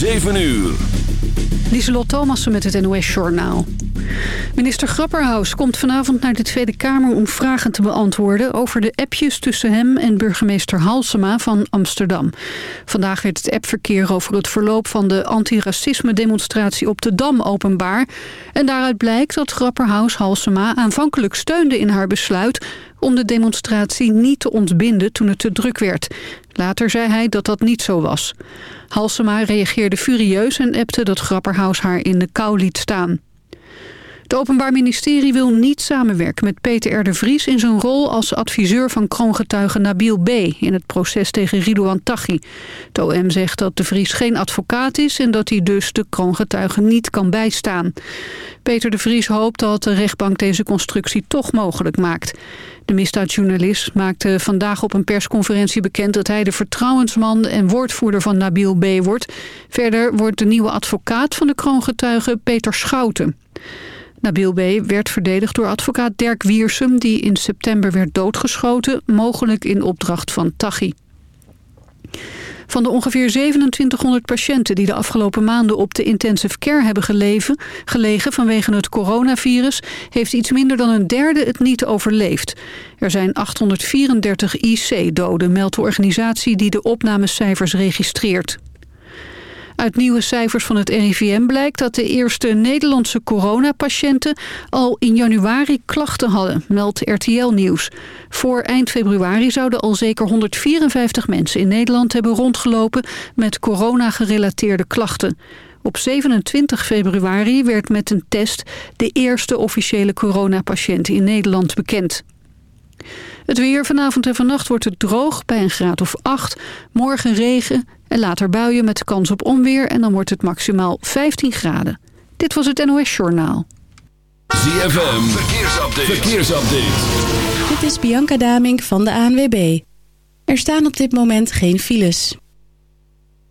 7 uur. Lieselot Thomassen met het NOS-journaal. Minister Grapperhaus komt vanavond naar de Tweede Kamer om vragen te beantwoorden... over de appjes tussen hem en burgemeester Halsema van Amsterdam. Vandaag werd het appverkeer over het verloop van de antiracisme-demonstratie op de Dam openbaar. En daaruit blijkt dat Grapperhaus Halsema aanvankelijk steunde in haar besluit om de demonstratie niet te ontbinden toen het te druk werd. Later zei hij dat dat niet zo was. Halsema reageerde furieus en appte dat Grapperhaus haar in de kou liet staan. Het Openbaar Ministerie wil niet samenwerken met Peter R. de Vries... in zijn rol als adviseur van kroongetuige Nabil B. in het proces tegen Ridouan Taghi. Het OM zegt dat de Vries geen advocaat is... en dat hij dus de kroongetuige niet kan bijstaan. Peter de Vries hoopt dat de rechtbank deze constructie toch mogelijk maakt. De misdaadjournalist maakte vandaag op een persconferentie bekend... dat hij de vertrouwensman en woordvoerder van Nabil B. wordt. Verder wordt de nieuwe advocaat van de kroongetuige Peter Schouten. Nabil B. werd verdedigd door advocaat Dirk Wiersum... die in september werd doodgeschoten, mogelijk in opdracht van Taghi. Van de ongeveer 2700 patiënten die de afgelopen maanden op de intensive care hebben gelegen vanwege het coronavirus, heeft iets minder dan een derde het niet overleefd. Er zijn 834 IC-doden, meldt de organisatie die de opnamecijfers registreert. Uit nieuwe cijfers van het RIVM blijkt dat de eerste Nederlandse coronapatiënten al in januari klachten hadden, meldt RTL Nieuws. Voor eind februari zouden al zeker 154 mensen in Nederland hebben rondgelopen met corona-gerelateerde klachten. Op 27 februari werd met een test de eerste officiële coronapatiënt in Nederland bekend. Het weer vanavond en vannacht wordt het droog bij een graad of 8. Morgen regen en later buien met kans op onweer en dan wordt het maximaal 15 graden. Dit was het NOS Journaal. ZFM, verkeersupdate. verkeersupdate. Dit is Bianca Damink van de ANWB. Er staan op dit moment geen files.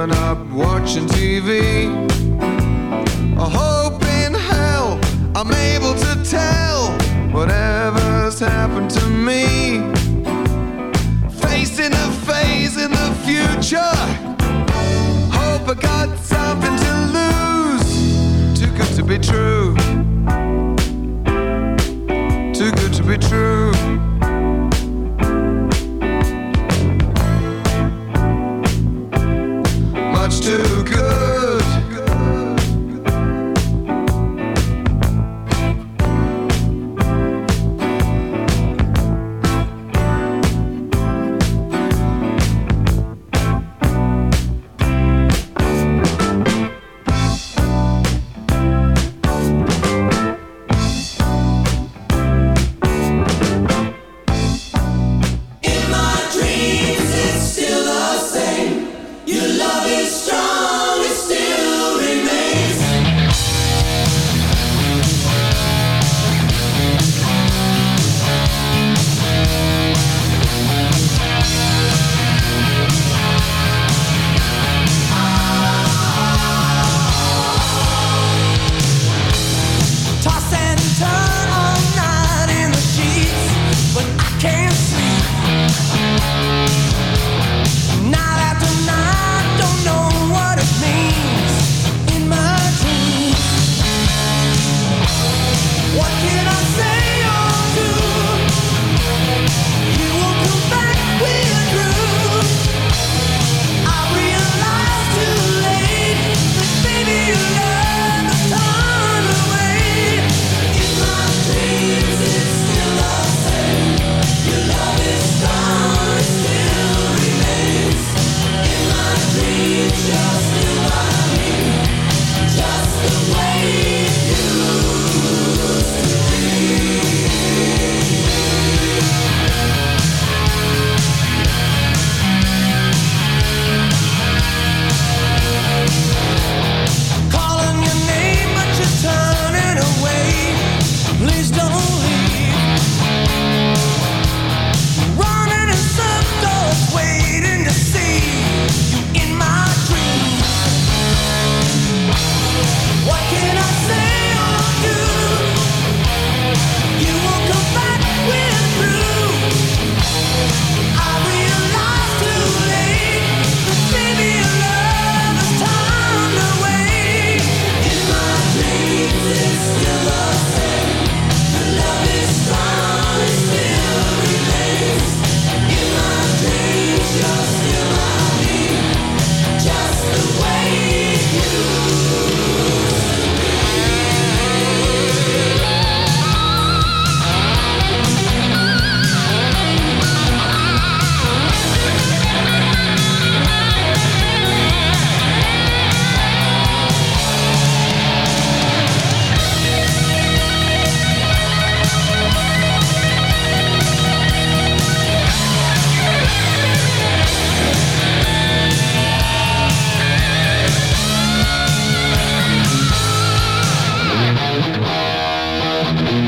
giving up watching TV. I hope in hell I'm able to tell whatever's happened to me. Facing a phase in the future. Hope I got something to lose. Too good to be true.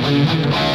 Thank.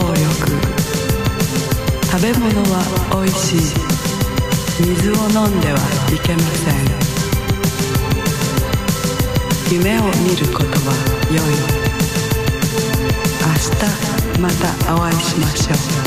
力」「食べ物はおいしい」「水を飲んではいけません」「夢を見ることは良い」「明日またお会いしましょう」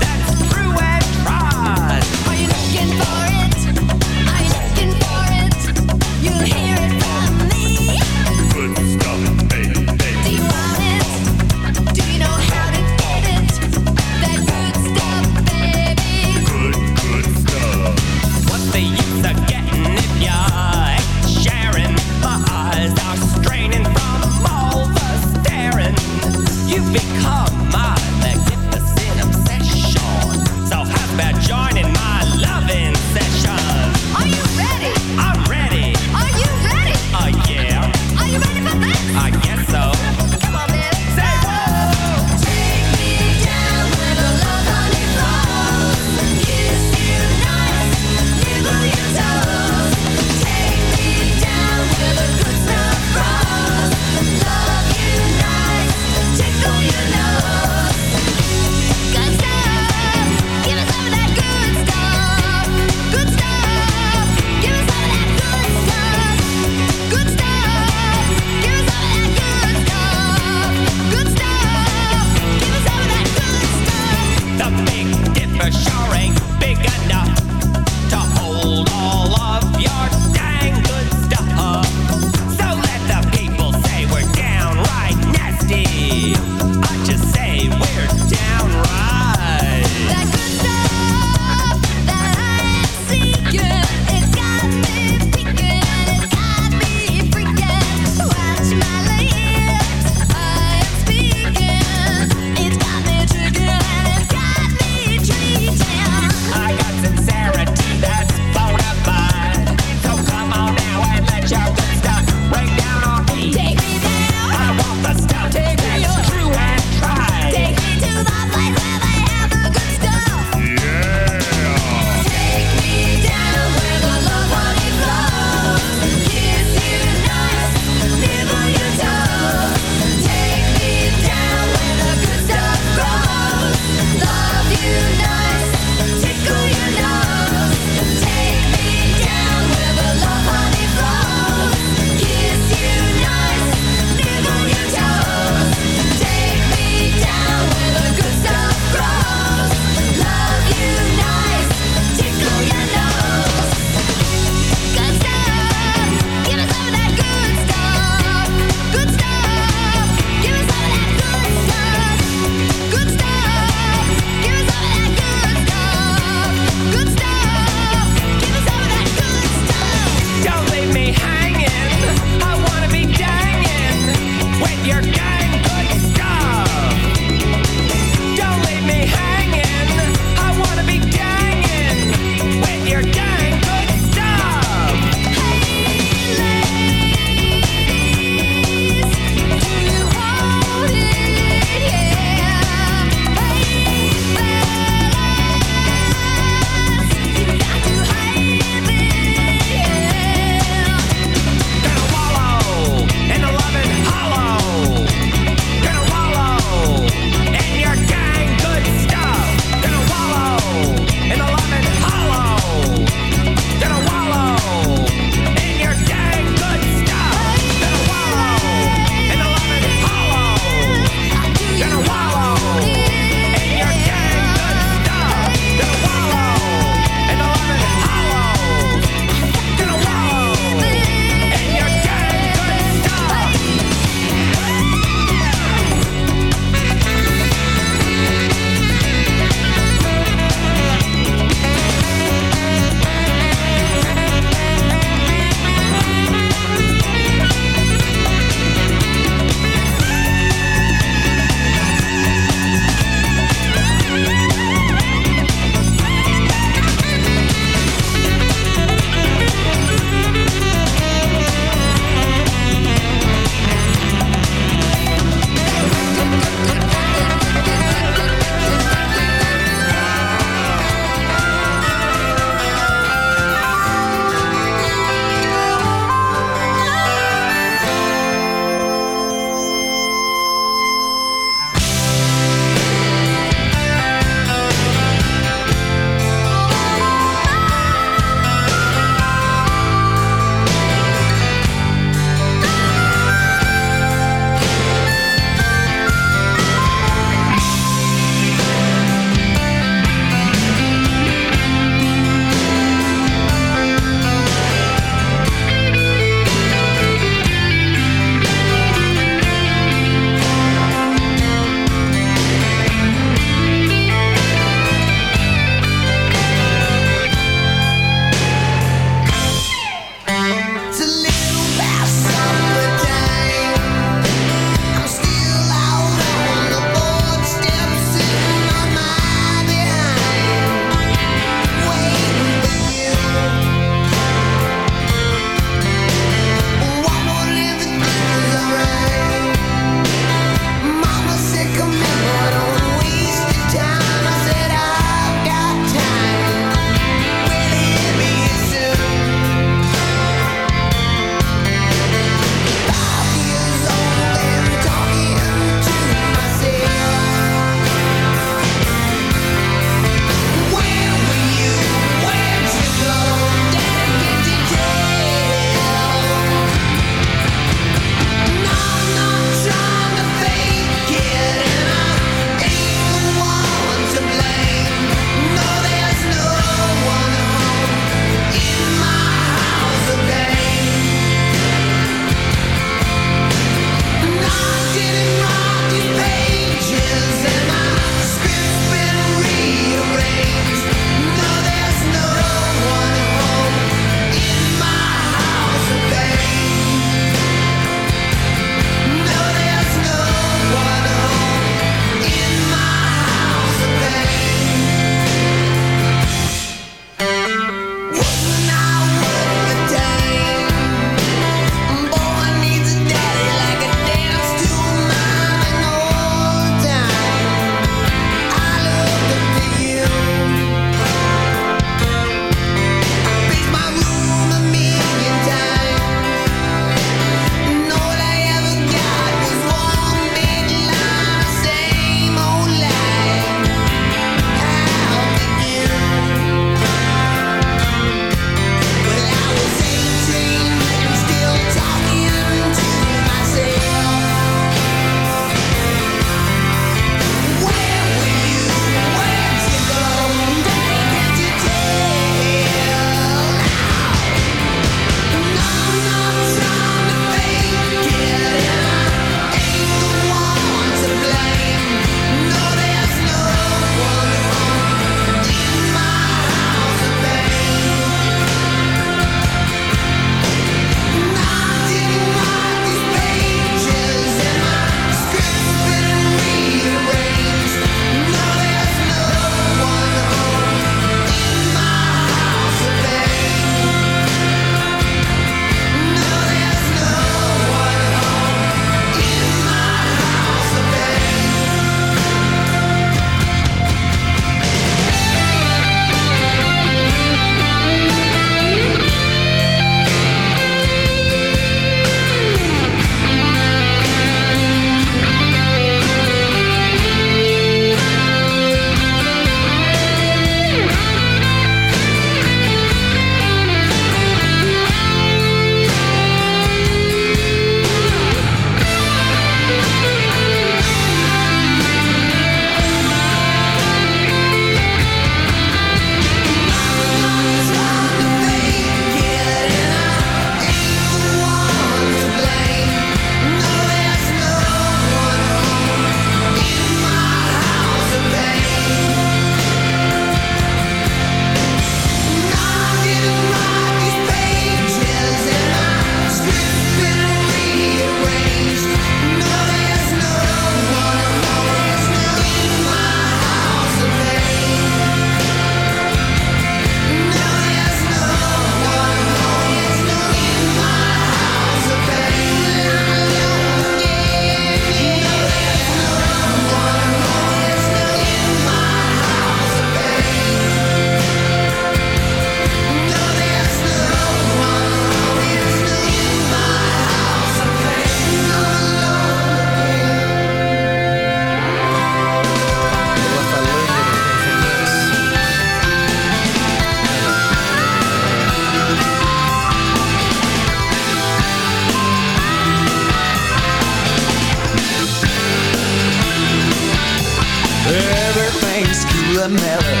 the mirror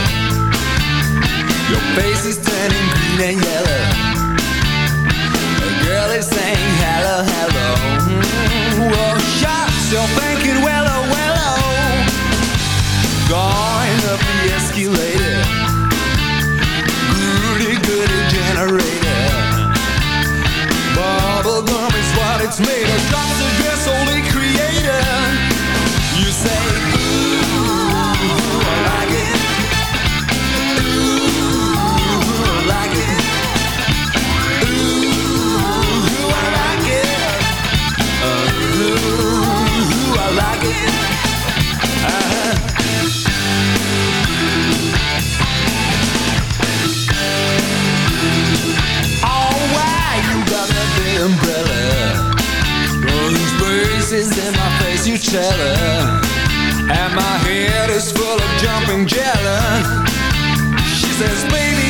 Your face is turning green and yellow. A girl is saying hello, hello. Mm -hmm. Oh, shucks, you're thinking well, oh, well, oh. Going up the escalator. Goody, goody generator. Bubblegum is what it's made of. Drops of so each And my head is full of jumping jelly She says, baby